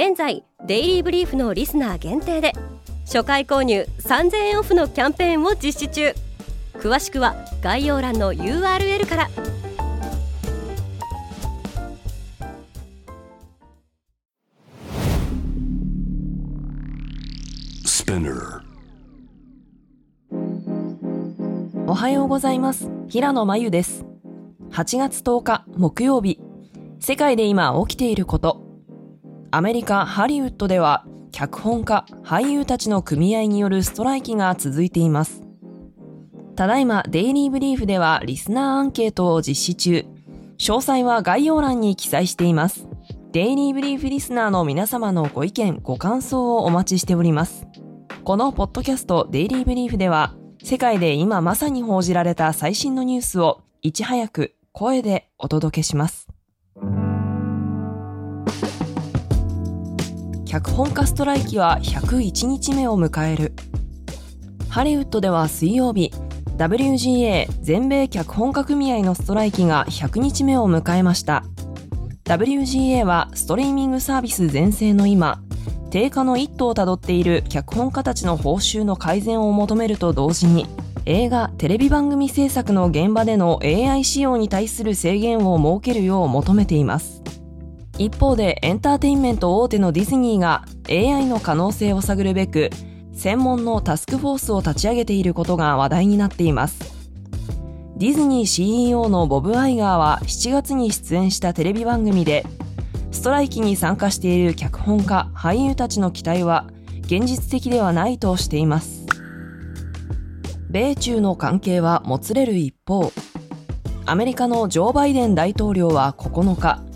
現在デイリーブリーフのリスナー限定で初回購入3000円オフのキャンペーンを実施中。詳しくは概要欄の URL から。おはようございます。平野真由です。8月10日木曜日。世界で今起きていることアメリカ・ハリウッドでは脚本家、俳優たちの組合によるストライキが続いています。ただいまデイリーブリーフではリスナーアンケートを実施中。詳細は概要欄に記載しています。デイリーブリーフリスナーの皆様のご意見、ご感想をお待ちしております。このポッドキャストデイリーブリーフでは世界で今まさに報じられた最新のニュースをいち早く声でお届けします。脚本家ストライキは101日目を迎える。ハリウッドでは水曜日 WGA 全米脚本家組合のストライキが100日目を迎えました。WGA はストリーミングサービス全盛の今低下の一途をたどっている脚本家たちの報酬の改善を求めると同時に映画・テレビ番組制作の現場での AI 使用に対する制限を設けるよう求めています。一方でエンターテインメント大手のディズニーが AI の可能性を探るべく専門のタスクフォースを立ち上げていることが話題になっています。ディズニー CEO のボブ・アイガーは7月に出演したテレビ番組でストライキに参加している脚本家俳優たちの期待は現実的ではないとしています。米中の関係はもつれる一方アメリカのジョー・バイデン大統領は9日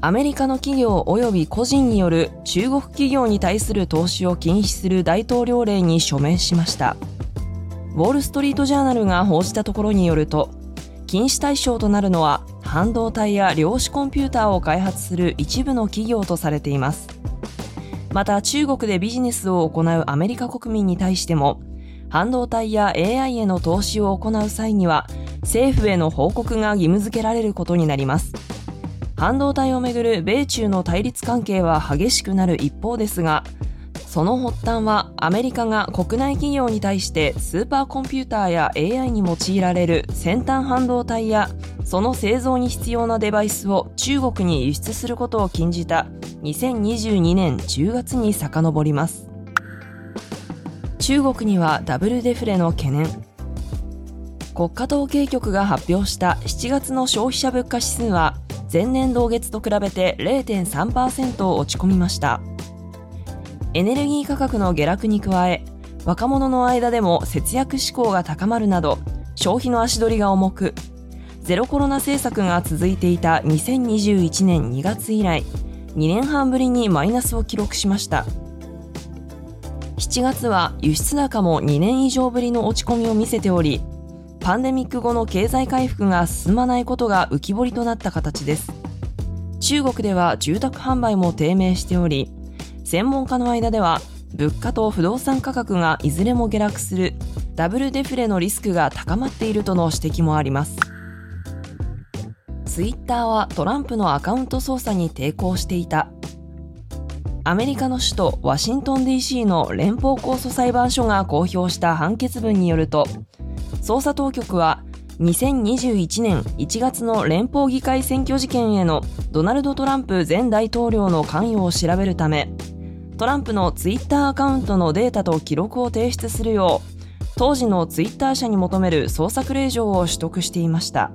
アメリカの企業及び個人による中国企業に対する投資を禁止する大統領令に署名しました。ウォール・ストリート・ジャーナルが報じたところによると禁止対象となるのは半導体や量子コンピューターを開発する一部の企業とされています。また中国でビジネスを行うアメリカ国民に対しても半導体や AI への投資を行う際には政府への報告が義務付けられることになります。半導体をめぐる米中の対立関係は激しくなる一方ですがその発端はアメリカが国内企業に対してスーパーコンピューターや AI に用いられる先端半導体やその製造に必要なデバイスを中国に輸出することを禁じた2022年10月に遡ります。中国にはダブルデフレの懸念。国家統計局が発表した7月の消費者物価指数は前年同月と比べて0.3%落ち込みました。エネルギー価格の下落に加え若者の間でも節約志向が高まるなど消費の足取りが重くゼロコロナ政策が続いていた2021年2月以来2年半ぶりにマイナスを記録しました。7月は輸出高も2年以上ぶりの落ち込みを見せておりパンデミック後の経済回復が進まないことが浮き彫りとなった形です。中国では住宅販売も低迷しており専門家の間では物価と不動産価格がいずれも下落するダブルデフレのリスクが高まっているとの指摘もあります。ツイッターはトランプのアカウント操作に抵抗していた。アメリカの首都ワシントン DC の連邦控訴裁判所が公表した判決文によると捜査当局は2021年1月の連邦議会選挙事件へのドナルド・トランプ前大統領の関与を調べるためトランプのツイッターアカウントのデータと記録を提出するよう当時のツイッター社に求める捜索令状を取得していました。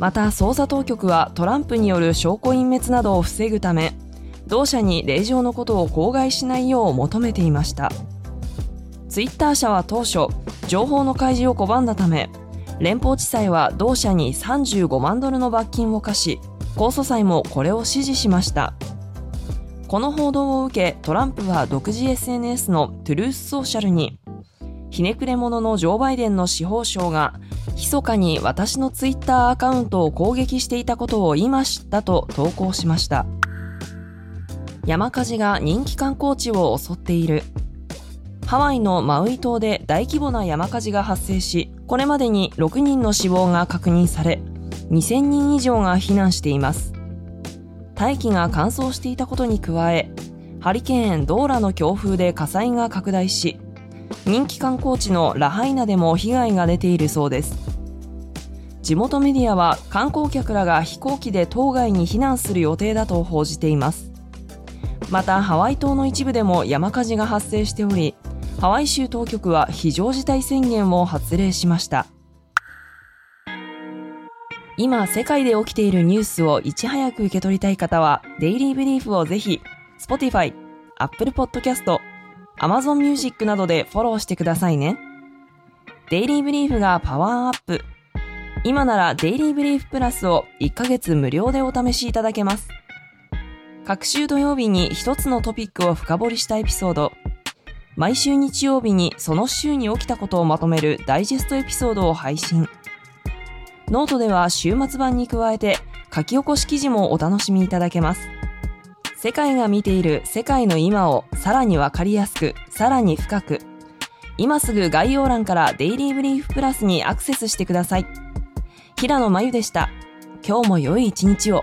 また捜査当局はトランプによる証拠隠滅などを防ぐため同社に令状のことを口外しないよう求めていました。ツイッター社は当初情報の開示を拒んだため連邦地裁は同社に35万ドルの罰金を課し控訴裁もこれを支持しました。この報道を受けトランプは独自 SNS のトゥルースソーシャルにひねくれ者のジョー・バイデンの司法省が密かに私のツイッターアカウントを攻撃していたことを今知ったと投稿しました。山火事が人気観光地を襲っている。ハワイのマウイ島で大規模な山火事が発生しこれまでに6人の死亡が確認され2000人以上が避難しています。大気が乾燥していたことに加えハリケーンドーラの強風で火災が拡大し人気観光地のラハイナでも被害が出ているそうです。地元メディアは観光客らが飛行機で島外に避難する予定だと報じています。またハワイ島の一部でも山火事が発生しておりハワイ州当局は非常事態宣言を発令しました。今世界で起きているニュースをいち早く受け取りたい方はデイリーブリーフをぜひ Spotify、Apple Podcast、Amazon Music などでフォローしてくださいね。デイリーブリーフがパワーアップ。今ならデイリーブリーフプラスを1ヶ月無料でお試しいただけます。各週土曜日に一つのトピックを深掘りしたエピソード。毎週日曜日にその週に起きたことをまとめるダイジェストエピソードを配信ノートでは週末版に加えて書き起こし記事もお楽しみいただけます。世界が見ている世界の今をさらにわかりやすく、さらに深く。今すぐ概要欄からデイリーブリーフプラスにアクセスしてください。平野真由でした。今日も良い一日を。